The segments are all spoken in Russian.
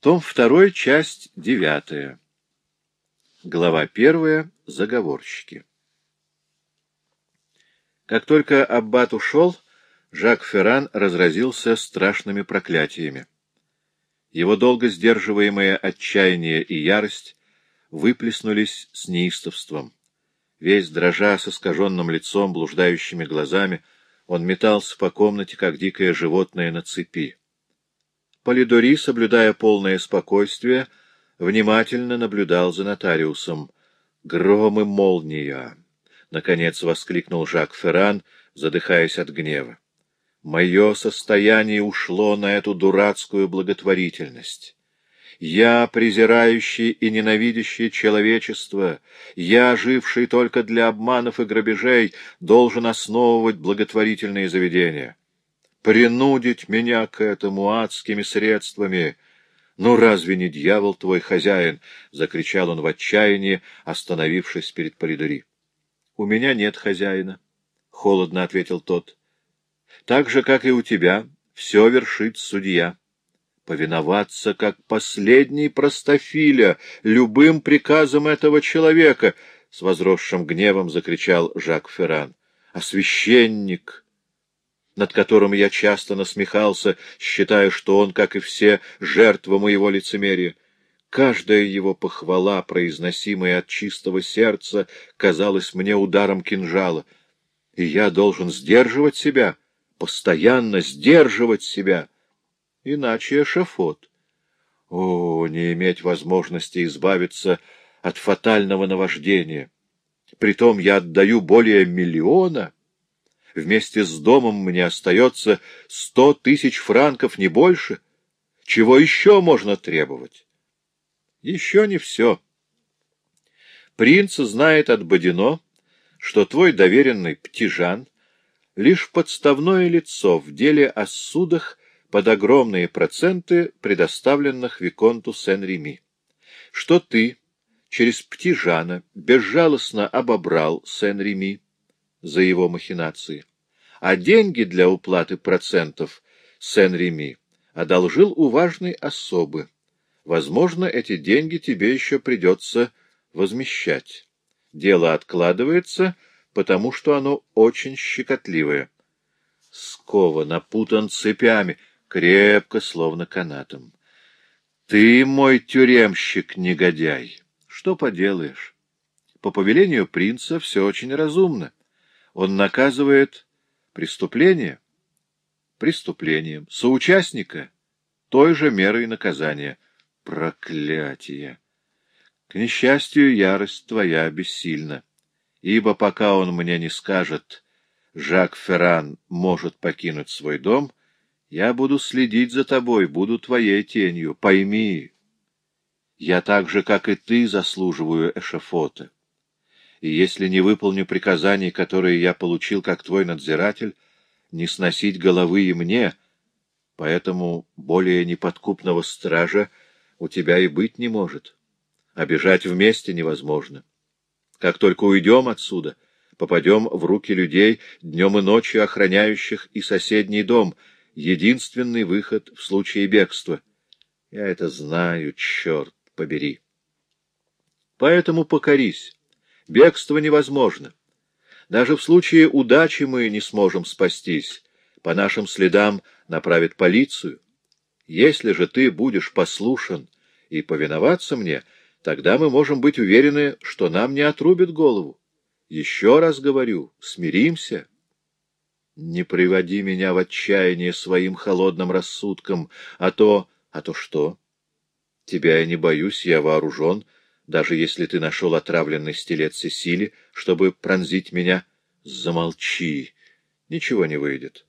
Том 2, часть 9. Глава 1. Заговорщики. Как только Аббат ушел, Жак Ферран разразился страшными проклятиями. Его долго сдерживаемое отчаяние и ярость выплеснулись с неистовством. Весь дрожа с искаженным лицом, блуждающими глазами, он метался по комнате, как дикое животное на цепи. Полидори, соблюдая полное спокойствие, внимательно наблюдал за нотариусом. «Гром и молния!» — наконец воскликнул Жак Ферран, задыхаясь от гнева. «Мое состояние ушло на эту дурацкую благотворительность. Я, презирающий и ненавидящий человечество, я, живший только для обманов и грабежей, должен основывать благотворительные заведения» принудить меня к этому адскими средствами. Ну, разве не дьявол твой хозяин? — закричал он в отчаянии, остановившись перед Полидори. — У меня нет хозяина, — холодно ответил тот. — Так же, как и у тебя, все вершит судья. Повиноваться, как последний простофиля, любым приказом этого человека, — с возросшим гневом закричал Жак Ферран. — А священник над которым я часто насмехался, считая, что он, как и все, жертва моего лицемерия. Каждая его похвала, произносимая от чистого сердца, казалась мне ударом кинжала. И я должен сдерживать себя, постоянно сдерживать себя. Иначе эшафот. О, не иметь возможности избавиться от фатального наваждения! Притом я отдаю более миллиона — Вместе с домом мне остается сто тысяч франков, не больше. Чего еще можно требовать? Еще не все. Принц знает от Бодино, что твой доверенный Птижан — лишь подставное лицо в деле о судах под огромные проценты, предоставленных Виконту Сен-Реми, что ты через Птижана безжалостно обобрал Сен-Реми, за его махинации. А деньги для уплаты процентов Сен-Реми одолжил у важной особы. Возможно, эти деньги тебе еще придется возмещать. Дело откладывается, потому что оно очень щекотливое. Скова напутан цепями, крепко, словно канатом. Ты мой тюремщик-негодяй. Что поделаешь? По повелению принца все очень разумно. Он наказывает преступление преступлением, соучастника той же мерой наказания. Проклятие! К несчастью, ярость твоя бессильна, ибо пока он мне не скажет, Жак Ферран может покинуть свой дом, я буду следить за тобой, буду твоей тенью. Пойми, я так же, как и ты, заслуживаю эшафота и если не выполню приказаний, которые я получил как твой надзиратель, не сносить головы и мне, поэтому более неподкупного стража у тебя и быть не может. Обижать вместе невозможно. Как только уйдем отсюда, попадем в руки людей, днем и ночью охраняющих и соседний дом, единственный выход в случае бегства. Я это знаю, черт побери. Поэтому покорись Бегство невозможно. Даже в случае удачи мы не сможем спастись. По нашим следам направит полицию. Если же ты будешь послушен и повиноваться мне, тогда мы можем быть уверены, что нам не отрубят голову. Еще раз говорю, смиримся. Не приводи меня в отчаяние своим холодным рассудком, а то... А то что? Тебя я не боюсь, я вооружен, — даже если ты нашел отравленный стилет Сесили, чтобы пронзить меня, замолчи, ничего не выйдет.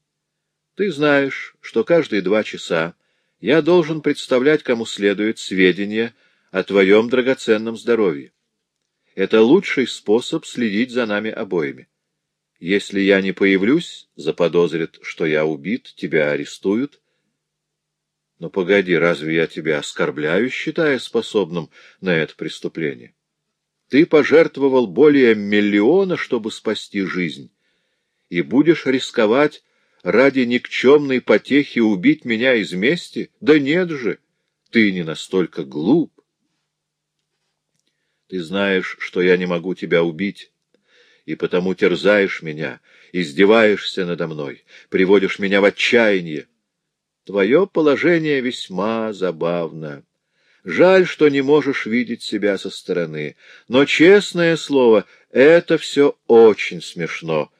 Ты знаешь, что каждые два часа я должен представлять кому следует сведения о твоем драгоценном здоровье. Это лучший способ следить за нами обоими. Если я не появлюсь, заподозрят, что я убит, тебя арестуют, но погоди, разве я тебя оскорбляю, считая способным на это преступление? Ты пожертвовал более миллиона, чтобы спасти жизнь, и будешь рисковать ради никчемной потехи убить меня из мести? Да нет же! ты не настолько глуп. Ты знаешь, что я не могу тебя убить, и потому терзаешь меня, издеваешься надо мной, приводишь меня в отчаяние. Твое положение весьма забавно. Жаль, что не можешь видеть себя со стороны. Но, честное слово, это все очень смешно.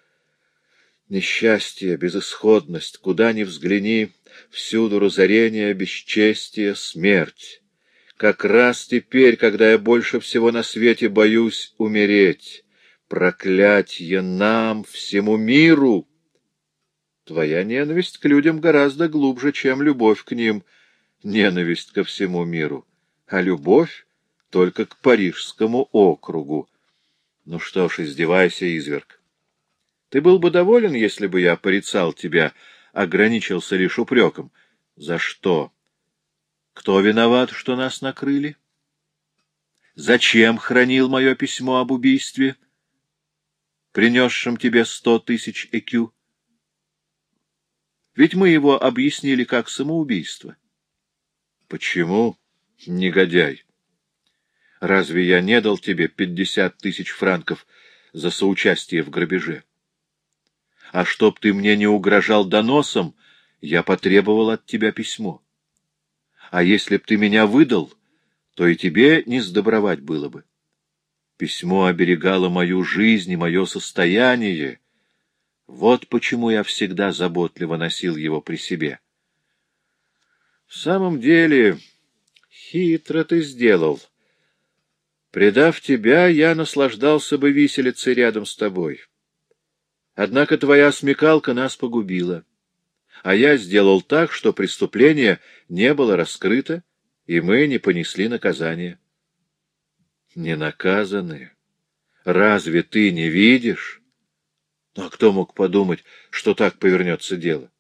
Несчастье, безысходность, куда ни взгляни, всюду разорение, бесчестие, смерть. Как раз теперь, когда я больше всего на свете боюсь умереть. Проклятье нам, всему миру! Твоя ненависть к людям гораздо глубже, чем любовь к ним. Ненависть ко всему миру, а любовь только к Парижскому округу. Ну что ж, издевайся, изверг. Ты был бы доволен, если бы я порицал тебя, ограничился лишь упреком. За что? Кто виноват, что нас накрыли? Зачем хранил мое письмо об убийстве, принесшем тебе сто тысяч ЭКЮ? Ведь мы его объяснили как самоубийство. Почему, негодяй? Разве я не дал тебе пятьдесят тысяч франков за соучастие в грабеже? А чтоб ты мне не угрожал доносом, я потребовал от тебя письмо. А если б ты меня выдал, то и тебе не сдобровать было бы. Письмо оберегало мою жизнь и мое состояние, вот почему я всегда заботливо носил его при себе. В самом деле, хитро ты сделал. Предав тебя, я наслаждался бы виселицей рядом с тобой. Однако твоя смекалка нас погубила. А я сделал так, что преступление не было раскрыто, и мы не понесли наказания. Не наказаны. Разве ты не видишь? А кто мог подумать, что так повернется дело?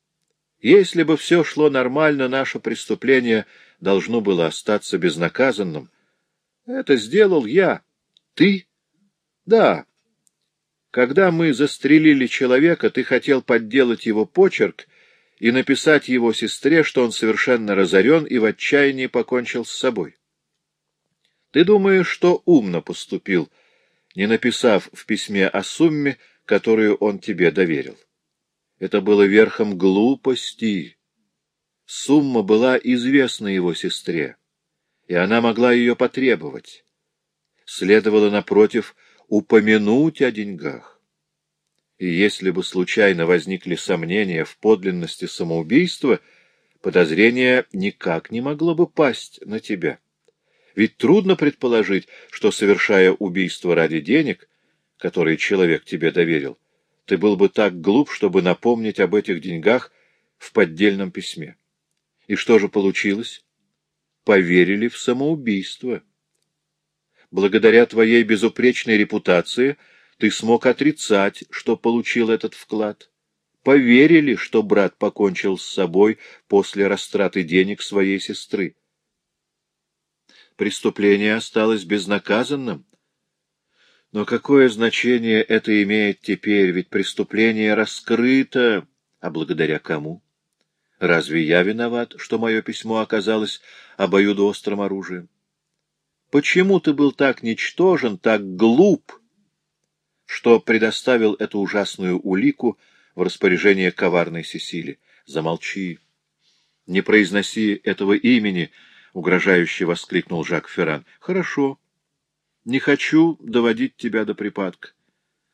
Если бы все шло нормально, наше преступление должно было остаться безнаказанным. Это сделал я. Ты? Да. Когда мы застрелили человека, ты хотел подделать его почерк и написать его сестре, что он совершенно разорен и в отчаянии покончил с собой. Ты думаешь, что умно поступил, не написав в письме о сумме, которую он тебе доверил. Это было верхом глупости. Сумма была известна его сестре, и она могла ее потребовать. Следовало, напротив, упомянуть о деньгах. И если бы случайно возникли сомнения в подлинности самоубийства, подозрение никак не могло бы пасть на тебя. Ведь трудно предположить, что, совершая убийство ради денег, которые человек тебе доверил, ты был бы так глуп, чтобы напомнить об этих деньгах в поддельном письме. И что же получилось? Поверили в самоубийство. Благодаря твоей безупречной репутации ты смог отрицать, что получил этот вклад. Поверили, что брат покончил с собой после растраты денег своей сестры. Преступление осталось безнаказанным, но какое значение это имеет теперь, ведь преступление раскрыто, а благодаря кому? Разве я виноват, что мое письмо оказалось обоюдоострым оружием? Почему ты был так ничтожен, так глуп, что предоставил эту ужасную улику в распоряжение коварной Сесили? Замолчи. Не произноси этого имени, — угрожающе воскликнул Жак Ферран. — Хорошо. Не хочу доводить тебя до припадка.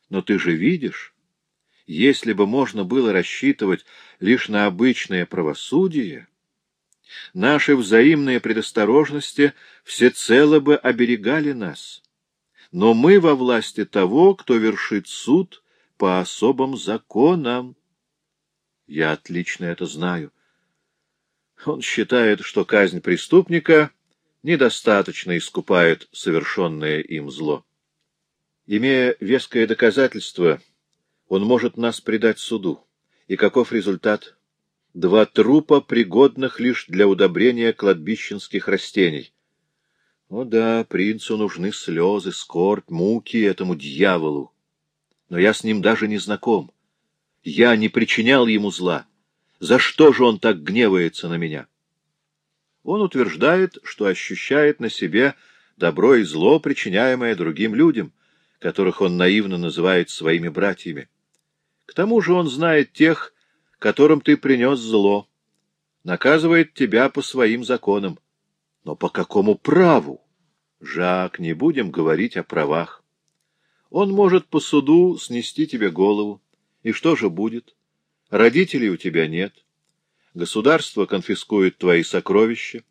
Но ты же видишь, если бы можно было рассчитывать лишь на обычное правосудие, наши взаимные предосторожности всецело бы оберегали нас. Но мы во власти того, кто вершит суд по особым законам. Я отлично это знаю. Он считает, что казнь преступника — недостаточно искупает совершенное им зло. Имея веское доказательство, он может нас предать суду. И каков результат? Два трупа, пригодных лишь для удобрения кладбищенских растений. О да, принцу нужны слезы, скорбь, муки этому дьяволу. Но я с ним даже не знаком. Я не причинял ему зла. За что же он так гневается на меня? Он утверждает, что ощущает на себе добро и зло, причиняемое другим людям, которых он наивно называет своими братьями. К тому же он знает тех, которым ты принес зло, наказывает тебя по своим законам. Но по какому праву? Жак, не будем говорить о правах. Он может по суду снести тебе голову. И что же будет? Родителей у тебя нет. Государство конфискует твои сокровища,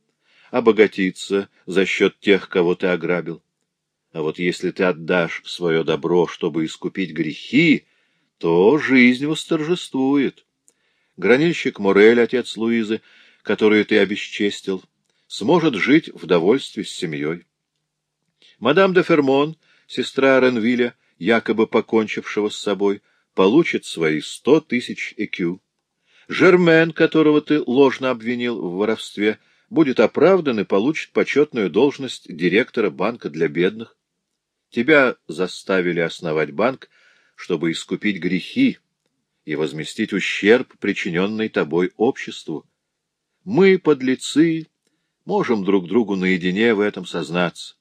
обогатится за счет тех, кого ты ограбил. А вот если ты отдашь свое добро, чтобы искупить грехи, то жизнь восторжествует. Гранильщик Морель, отец Луизы, которую ты обесчестил, сможет жить в довольстве с семьей. Мадам де Фермон, сестра Ренвиля, якобы покончившего с собой, получит свои сто тысяч экю. Жермен, которого ты ложно обвинил в воровстве, будет оправдан и получит почетную должность директора банка для бедных. Тебя заставили основать банк, чтобы искупить грехи и возместить ущерб, причиненный тобой обществу. Мы, подлецы, можем друг другу наедине в этом сознаться.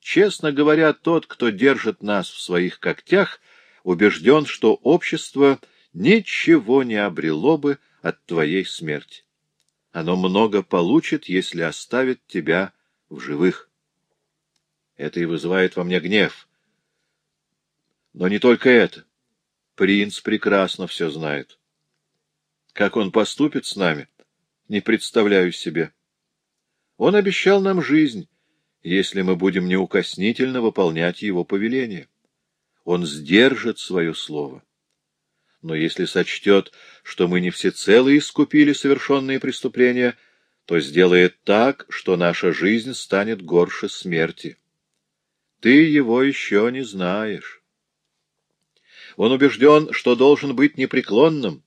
Честно говоря, тот, кто держит нас в своих когтях, убежден, что общество ничего не обрело бы от твоей смерти. Оно много получит, если оставит тебя в живых. Это и вызывает во мне гнев. Но не только это. Принц прекрасно все знает. Как он поступит с нами, не представляю себе. Он обещал нам жизнь, если мы будем неукоснительно выполнять его повеление. Он сдержит свое слово. Но если сочтет, что мы не всецело искупили совершенные преступления, то сделает так, что наша жизнь станет горше смерти. Ты его еще не знаешь. Он убежден, что должен быть непреклонным,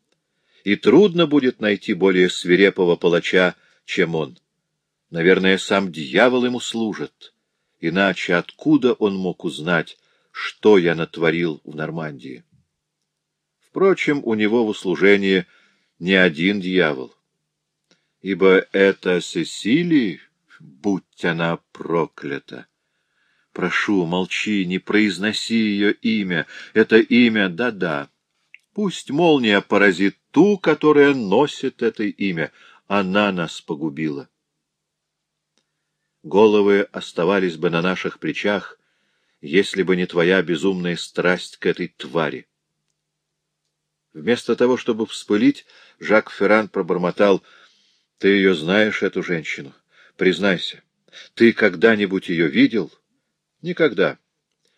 и трудно будет найти более свирепого палача, чем он. Наверное, сам дьявол ему служит. Иначе откуда он мог узнать, что я натворил в Нормандии? Впрочем, у него в услужении не один дьявол. Ибо это Сесилии, будь она проклята. Прошу, молчи, не произноси ее имя. Это имя, да-да. Пусть молния поразит ту, которая носит это имя. Она нас погубила головы оставались бы на наших плечах, если бы не твоя безумная страсть к этой твари. Вместо того, чтобы вспылить, Жак Ферран пробормотал, — Ты ее знаешь, эту женщину? Признайся, ты когда-нибудь ее видел? — Никогда.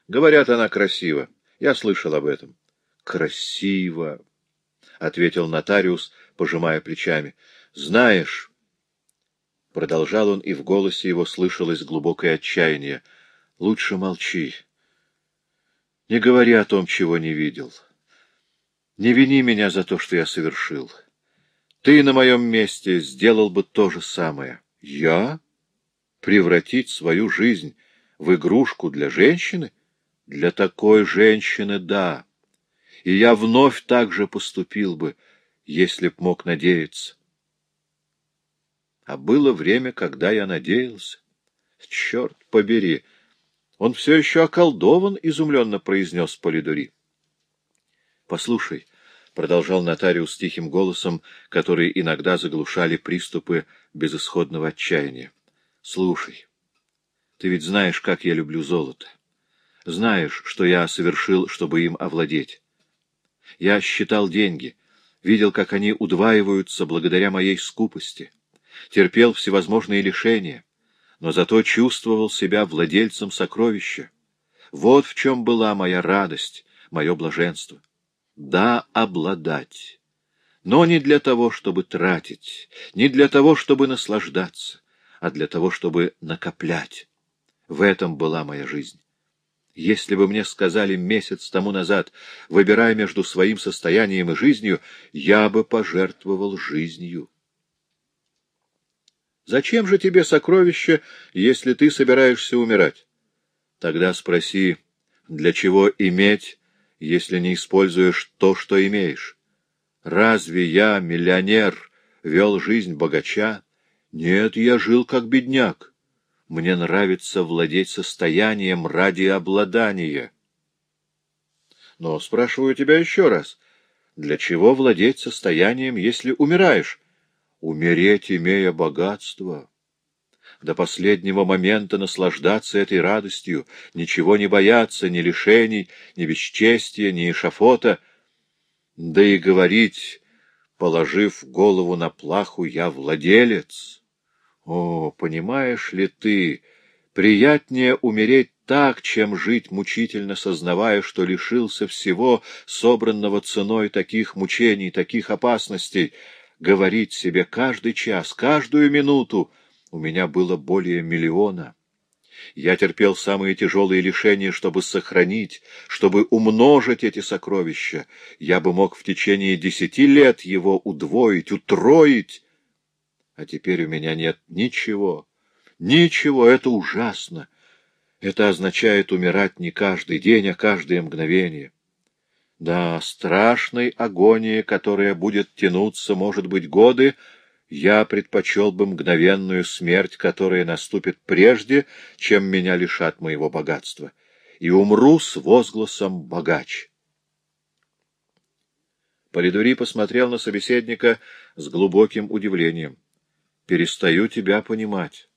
Говорят, она красива. Я слышал об этом. — Красиво, — ответил нотариус, пожимая плечами. — Знаешь, Продолжал он, и в голосе его слышалось глубокое отчаяние. — Лучше молчи. Не говори о том, чего не видел. Не вини меня за то, что я совершил. Ты на моем месте сделал бы то же самое. Я? Превратить свою жизнь в игрушку для женщины? Для такой женщины — да. И я вновь так же поступил бы, если б мог надеяться. А было время, когда я надеялся. Черт побери! Он все еще околдован, — изумленно произнес Полидори. — Послушай, — продолжал нотариус тихим голосом, который иногда заглушали приступы безысходного отчаяния. — Слушай, ты ведь знаешь, как я люблю золото. Знаешь, что я совершил, чтобы им овладеть. Я считал деньги, видел, как они удваиваются благодаря моей скупости терпел всевозможные лишения, но зато чувствовал себя владельцем сокровища. Вот в чем была моя радость, мое блаженство. Да, обладать. Но не для того, чтобы тратить, не для того, чтобы наслаждаться, а для того, чтобы накоплять. В этом была моя жизнь. Если бы мне сказали месяц тому назад, выбирая между своим состоянием и жизнью, я бы пожертвовал жизнью. Зачем же тебе сокровище, если ты собираешься умирать? Тогда спроси, для чего иметь, если не используешь то, что имеешь? Разве я, миллионер, вел жизнь богача? Нет, я жил как бедняк. Мне нравится владеть состоянием ради обладания. Но спрашиваю тебя еще раз, для чего владеть состоянием, если умираешь? Умереть, имея богатство. До последнего момента наслаждаться этой радостью, ничего не бояться, ни лишений, ни бесчестия, ни эшафота. Да и говорить, положив голову на плаху, я владелец. О, понимаешь ли ты, приятнее умереть так, чем жить мучительно, сознавая, что лишился всего, собранного ценой таких мучений, таких опасностей, говорить себе каждый час, каждую минуту, у меня было более миллиона. Я терпел самые тяжелые лишения, чтобы сохранить, чтобы умножить эти сокровища. Я бы мог в течение десяти лет его удвоить, утроить. А теперь у меня нет ничего. Ничего, это ужасно. Это означает умирать не каждый день, а каждое мгновение. Да, страшной агонии, которая будет тянуться, может быть, годы, я предпочел бы мгновенную смерть, которая наступит прежде, чем меня лишат моего богатства, и умру с возгласом «богач». Полидури посмотрел на собеседника с глубоким удивлением. «Перестаю тебя понимать.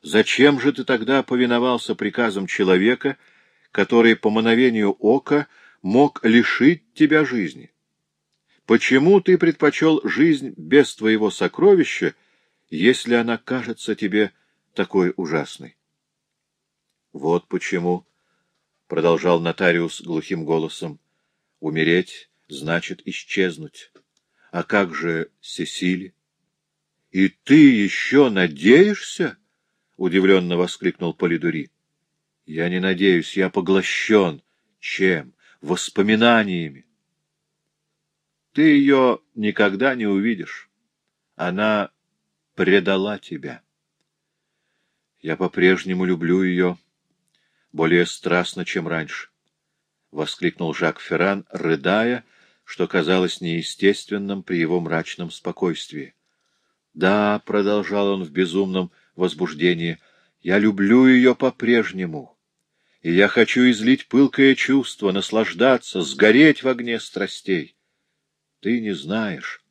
Зачем же ты тогда повиновался приказам человека, который по мановению ока мог лишить тебя жизни? Почему ты предпочел жизнь без твоего сокровища, если она кажется тебе такой ужасной? Вот почему, — продолжал нотариус глухим голосом, — умереть значит исчезнуть. А как же Сесили? И ты еще надеешься? —— удивленно воскликнул Полидури. — Я не надеюсь, я поглощен. Чем? Воспоминаниями. Ты ее никогда не увидишь. Она предала тебя. Я по-прежнему люблю ее более страстно, чем раньше. — воскликнул Жак Ферран, рыдая, что казалось неестественным при его мрачном спокойствии. — Да, — продолжал он в безумном возбуждение. Я люблю ее по-прежнему, и я хочу излить пылкое чувство, наслаждаться, сгореть в огне страстей. Ты не знаешь,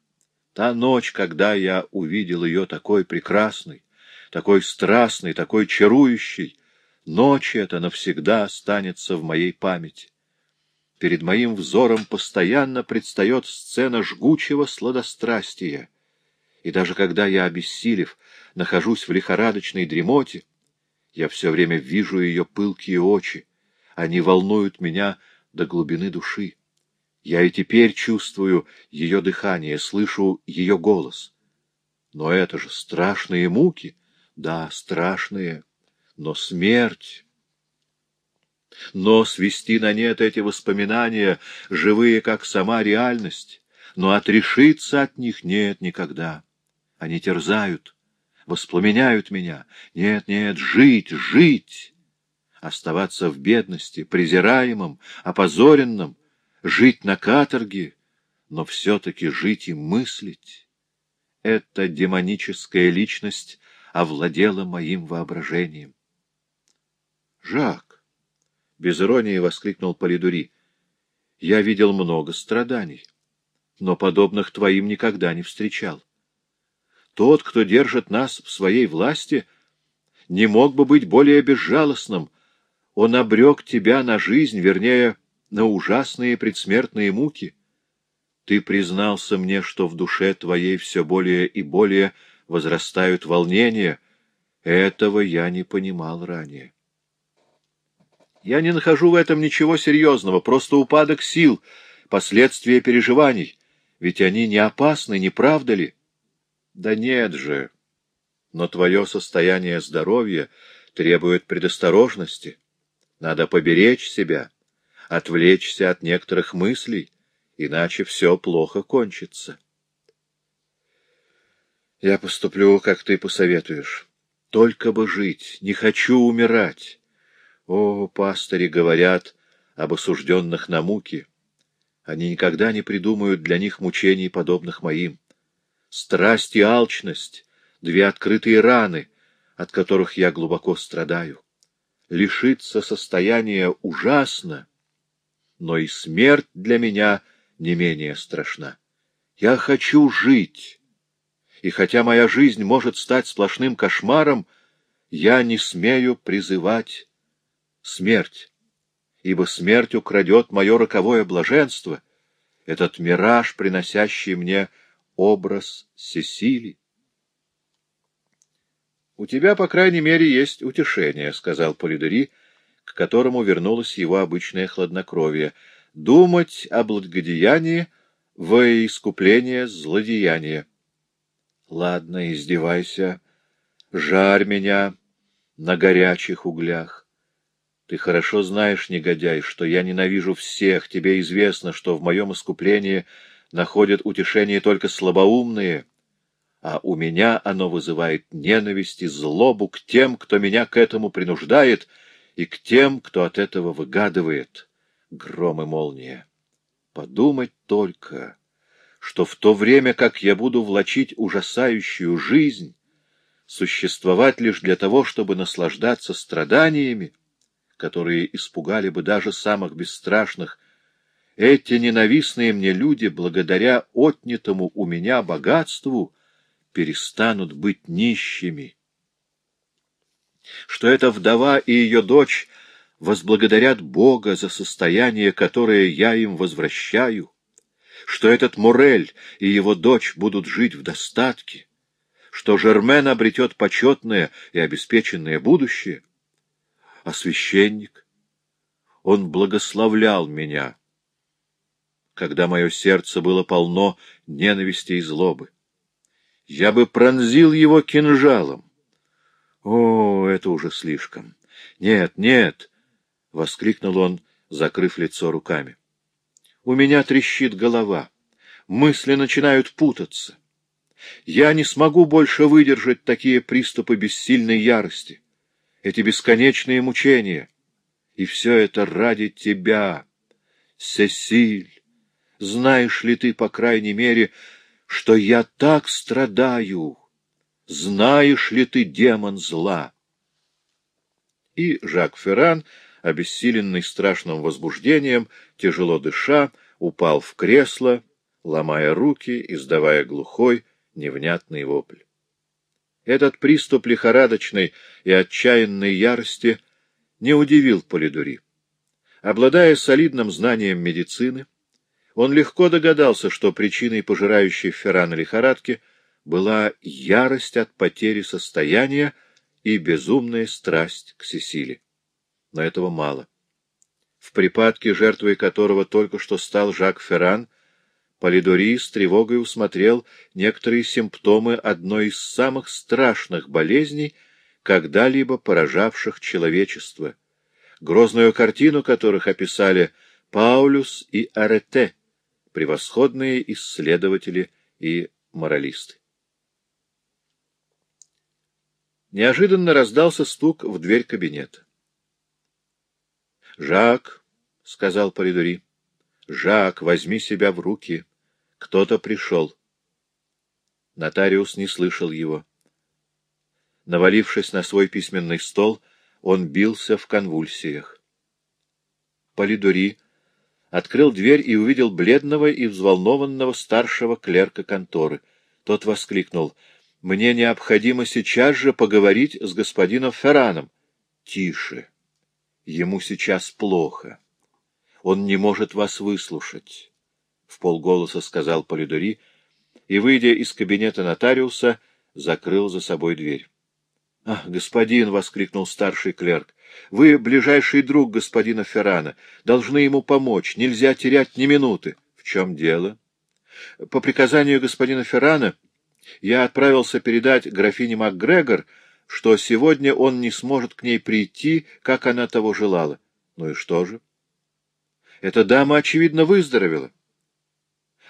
та ночь, когда я увидел ее такой прекрасной, такой страстной, такой чарующей, ночь эта навсегда останется в моей памяти. Перед моим взором постоянно предстает сцена жгучего сладострастия, и даже когда я, обессилев, нахожусь в лихорадочной дремоте, я все время вижу ее пылкие очи. Они волнуют меня до глубины души. Я и теперь чувствую ее дыхание, слышу ее голос. Но это же страшные муки. Да, страшные. Но смерть... Но свести на нет эти воспоминания, живые, как сама реальность, но отрешиться от них нет никогда. Они терзают, воспламеняют меня. Нет, нет, жить, жить! Оставаться в бедности, презираемым, опозоренным, жить на каторге, но все-таки жить и мыслить. Эта демоническая личность овладела моим воображением. «Жак!» — без иронии воскликнул Полидури. «Я видел много страданий, но подобных твоим никогда не встречал. Тот, кто держит нас в своей власти, не мог бы быть более безжалостным. Он обрек тебя на жизнь, вернее, на ужасные предсмертные муки. Ты признался мне, что в душе твоей все более и более возрастают волнения. Этого я не понимал ранее. Я не нахожу в этом ничего серьезного, просто упадок сил, последствия переживаний. Ведь они не опасны, не правда ли? Да нет же. Но твое состояние здоровья требует предосторожности. Надо поберечь себя, отвлечься от некоторых мыслей, иначе все плохо кончится. Я поступлю, как ты посоветуешь. Только бы жить, не хочу умирать. О, пастыри говорят об осужденных на муки. Они никогда не придумают для них мучений, подобных моим страсть и алчность две открытые раны, от которых я глубоко страдаю. Лишиться состояния ужасно, но и смерть для меня не менее страшна. Я хочу жить, и хотя моя жизнь может стать сплошным кошмаром, я не смею призывать смерть, ибо смерть украдет мое роковое блаженство, этот мираж, приносящий мне образ Сесили. — У тебя, по крайней мере, есть утешение, — сказал Полидори, к которому вернулось его обычное хладнокровие. — Думать о благодеянии во искупление злодеяния. — Ладно, издевайся, жарь меня на горячих углях. Ты хорошо знаешь, негодяй, что я ненавижу всех, тебе известно, что в моем искуплении находят утешение только слабоумные — а у меня оно вызывает ненависть и злобу к тем, кто меня к этому принуждает, и к тем, кто от этого выгадывает. Гром и молния. Подумать только, что в то время, как я буду влачить ужасающую жизнь, существовать лишь для того, чтобы наслаждаться страданиями, которые испугали бы даже самых бесстрашных, эти ненавистные мне люди, благодаря отнятому у меня богатству, перестанут быть нищими. Что эта вдова и ее дочь возблагодарят Бога за состояние, которое я им возвращаю, что этот Мурель и его дочь будут жить в достатке, что Жермен обретет почетное и обеспеченное будущее. А священник, он благословлял меня, когда мое сердце было полно ненависти и злобы я бы пронзил его кинжалом. О, это уже слишком. Нет, нет, — воскликнул он, закрыв лицо руками. У меня трещит голова. Мысли начинают путаться. Я не смогу больше выдержать такие приступы бессильной ярости, эти бесконечные мучения. И все это ради тебя, Сесиль. Знаешь ли ты, по крайней мере, что я так страдаю. Знаешь ли ты, демон зла? И Жак Ферран, обессиленный страшным возбуждением, тяжело дыша, упал в кресло, ломая руки, издавая глухой, невнятный вопль. Этот приступ лихорадочной и отчаянной ярости не удивил Полидури. Обладая солидным знанием медицины, он легко догадался, что причиной пожирающей Феррана лихорадки была ярость от потери состояния и безумная страсть к Сесиле. Но этого мало. В припадке, жертвой которого только что стал Жак Ферран, Полидори с тревогой усмотрел некоторые симптомы одной из самых страшных болезней, когда-либо поражавших человечество, грозную картину которых описали Паулюс и Арете, превосходные исследователи и моралисты. Неожиданно раздался стук в дверь кабинета. «Жак», — сказал Полидори, — «Жак, возьми себя в руки. Кто-то пришел». Нотариус не слышал его. Навалившись на свой письменный стол, он бился в конвульсиях. Полидори открыл дверь и увидел бледного и взволнованного старшего клерка конторы. Тот воскликнул. — Мне необходимо сейчас же поговорить с господином Ферраном. — Тише. Ему сейчас плохо. Он не может вас выслушать, — в полголоса сказал Полидори, и, выйдя из кабинета нотариуса, закрыл за собой дверь. — Ах, господин! — воскликнул старший клерк. — Вы ближайший друг господина Феррана. Должны ему помочь. Нельзя терять ни минуты. — В чем дело? — По приказанию господина Феррана я отправился передать графине МакГрегор, что сегодня он не сможет к ней прийти, как она того желала. Ну и что же? Эта дама, очевидно, выздоровела.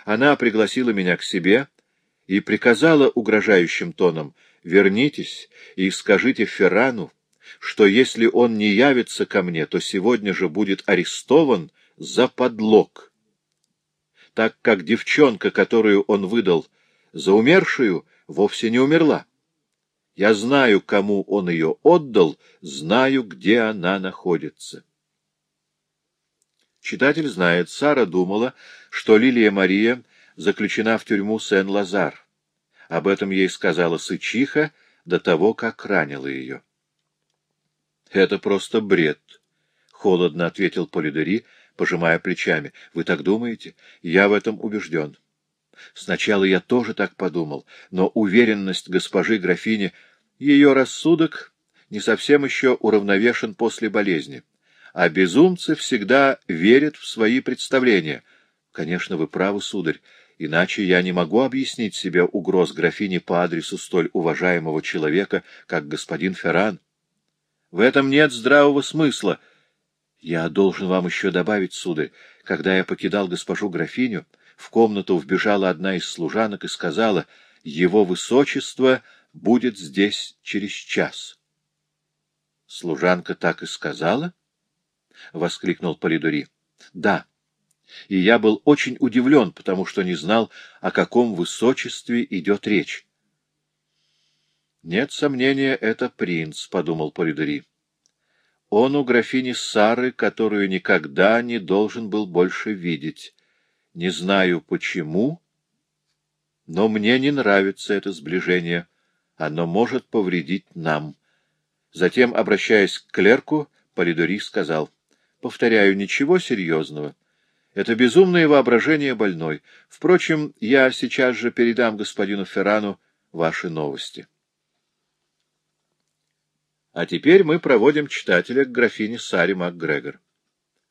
Она пригласила меня к себе и приказала угрожающим тоном — Вернитесь и скажите Феррану, что если он не явится ко мне, то сегодня же будет арестован за подлог. Так как девчонка, которую он выдал за умершую, вовсе не умерла. Я знаю, кому он ее отдал, знаю, где она находится. Читатель знает, Сара думала, что Лилия Мария заключена в тюрьму Сен-Лазар. Об этом ей сказала Сычиха до того, как ранила ее. — Это просто бред, — холодно ответил Полидери, пожимая плечами. — Вы так думаете? Я в этом убежден. Сначала я тоже так подумал, но уверенность госпожи графини, ее рассудок не совсем еще уравновешен после болезни. А безумцы всегда верят в свои представления. Конечно, вы правы, сударь, иначе я не могу объяснить себе угроз графини по адресу столь уважаемого человека, как господин Ферран. В этом нет здравого смысла. Я должен вам еще добавить, сударь, когда я покидал госпожу графиню, в комнату вбежала одна из служанок и сказала, «Его высочество будет здесь через час». «Служанка так и сказала?» — воскликнул Полидори. «Да. И я был очень удивлен, потому что не знал, о каком высочестве идет речь». «Нет сомнения, это принц», — подумал Полидори. «Он у графини Сары, которую никогда не должен был больше видеть». Не знаю почему, но мне не нравится это сближение. Оно может повредить нам. Затем, обращаясь к клерку, Полидори сказал, «Повторяю, ничего серьезного. Это безумное воображение больной. Впрочем, я сейчас же передам господину Феррану ваши новости». А теперь мы проводим читателя к графине Саре МакГрегор.